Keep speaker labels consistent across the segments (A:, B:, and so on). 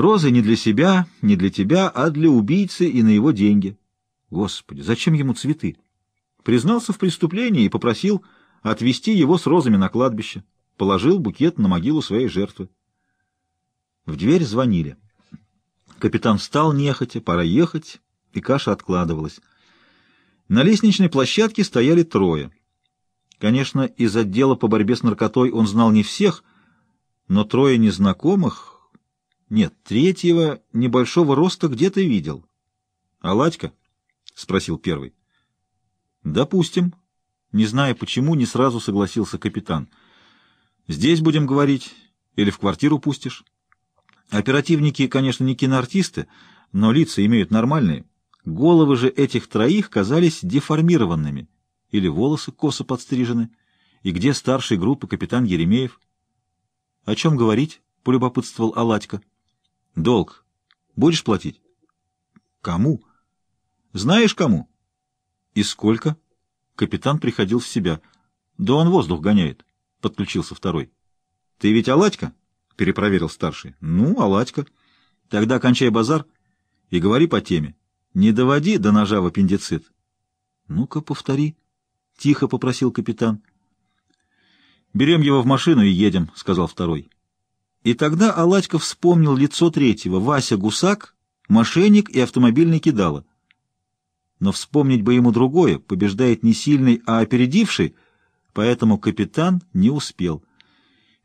A: Розы не для себя, не для тебя, а для убийцы и на его деньги. Господи, зачем ему цветы? Признался в преступлении и попросил отвезти его с розами на кладбище. Положил букет на могилу своей жертвы. В дверь звонили. Капитан встал нехотя, пора ехать, и каша откладывалась. На лестничной площадке стояли трое. Конечно, из отдела по борьбе с наркотой он знал не всех, но трое незнакомых... Нет, третьего, небольшого роста, где-то видел. — А Ладька? — спросил первый. — Допустим. Не зная почему, не сразу согласился капитан. — Здесь будем говорить или в квартиру пустишь? Оперативники, конечно, не киноартисты, но лица имеют нормальные. Головы же этих троих казались деформированными, или волосы косо подстрижены. И где старший группы капитан Еремеев? — О чем говорить? — полюбопытствовал Аладька. — Долг. Будешь платить? — Кому? — Знаешь, кому? — И сколько? Капитан приходил в себя. — Да он воздух гоняет, — подключился второй. — Ты ведь Аладька? — перепроверил старший. — Ну, Аладька. — Тогда кончай базар и говори по теме. Не доводи до ножа в аппендицит. — Ну-ка, повтори, — тихо попросил капитан. — Берем его в машину и едем, — сказал второй. И тогда Аладька вспомнил лицо третьего, Вася Гусак, мошенник и автомобильный кидало. Но вспомнить бы ему другое, побеждает не сильный, а опередивший, поэтому капитан не успел.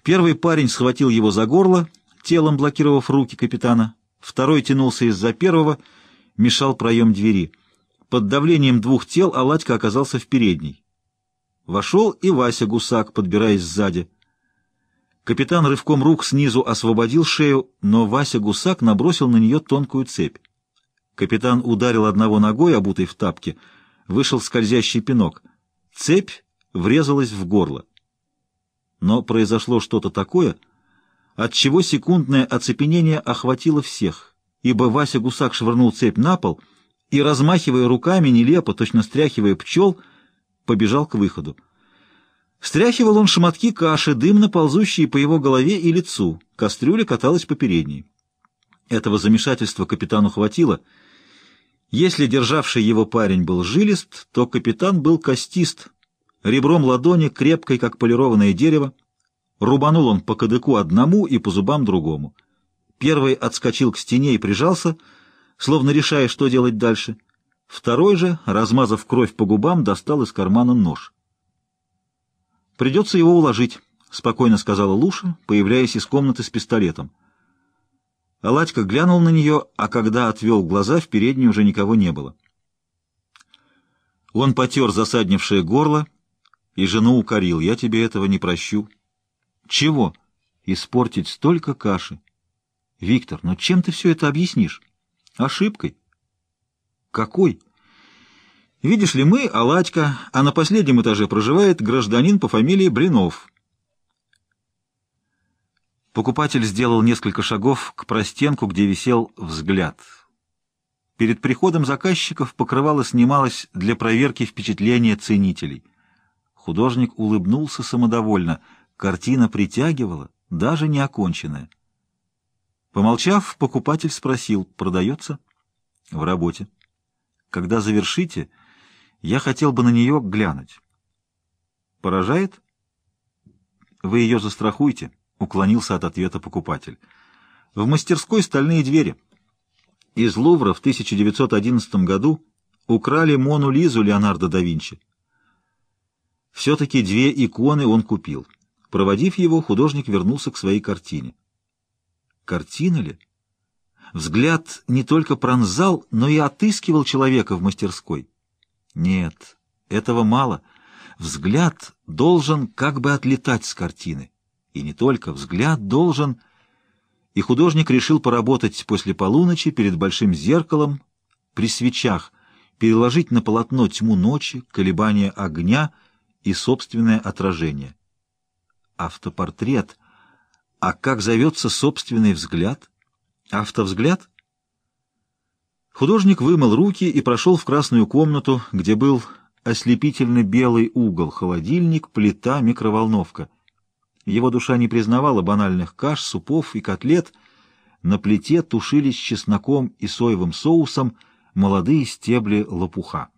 A: Первый парень схватил его за горло, телом блокировав руки капитана, второй тянулся из-за первого, мешал проем двери. Под давлением двух тел Аладька оказался в передней. Вошел и Вася Гусак, подбираясь сзади. Капитан рывком рук снизу освободил шею, но Вася Гусак набросил на нее тонкую цепь. Капитан ударил одного ногой, обутой в тапке, вышел скользящий пинок. Цепь врезалась в горло. Но произошло что-то такое, от чего секундное оцепенение охватило всех, ибо Вася Гусак швырнул цепь на пол и, размахивая руками, нелепо, точно стряхивая пчел, побежал к выходу. Стряхивал он шматки каши, дымно ползущие по его голове и лицу. Кастрюля каталась по передней. Этого замешательства капитану хватило. Если державший его парень был жилист, то капитан был костист. Ребром ладони, крепкой, как полированное дерево, рубанул он по кадыку одному и по зубам другому. Первый отскочил к стене и прижался, словно решая, что делать дальше. Второй же, размазав кровь по губам, достал из кармана нож. «Придется его уложить», — спокойно сказала Луша, появляясь из комнаты с пистолетом. Аладька глянул на нее, а когда отвел глаза, в передней уже никого не было. Он потер засаднившее горло и жену укорил. «Я тебе этого не прощу». «Чего?» «Испортить столько каши». «Виктор, ну чем ты все это объяснишь?» «Ошибкой». «Какой?» Видишь ли, мы — Аладька, а на последнем этаже проживает гражданин по фамилии Блинов. Покупатель сделал несколько шагов к простенку, где висел взгляд. Перед приходом заказчиков покрывало снималось для проверки впечатления ценителей. Художник улыбнулся самодовольно. Картина притягивала, даже не оконченная. Помолчав, покупатель спросил, продается? В работе. Когда завершите, я хотел бы на нее глянуть. Поражает? Вы ее застрахуйте, уклонился от ответа покупатель. В мастерской стальные двери. Из Лувра в 1911 году украли Мону Лизу Леонардо да Винчи. Все-таки две иконы он купил. Проводив его, художник вернулся к своей картине. Картина ли? Взгляд не только пронзал, но и отыскивал человека в мастерской. Нет, этого мало. Взгляд должен как бы отлетать с картины. И не только, взгляд должен... И художник решил поработать после полуночи перед большим зеркалом, при свечах, переложить на полотно тьму ночи, колебания огня и собственное отражение. Автопортрет. А как зовется собственный взгляд? Автовзгляд? Художник вымыл руки и прошел в красную комнату, где был ослепительно белый угол, холодильник, плита, микроволновка. Его душа не признавала банальных каш, супов и котлет, на плите тушились чесноком и соевым соусом молодые стебли лопуха.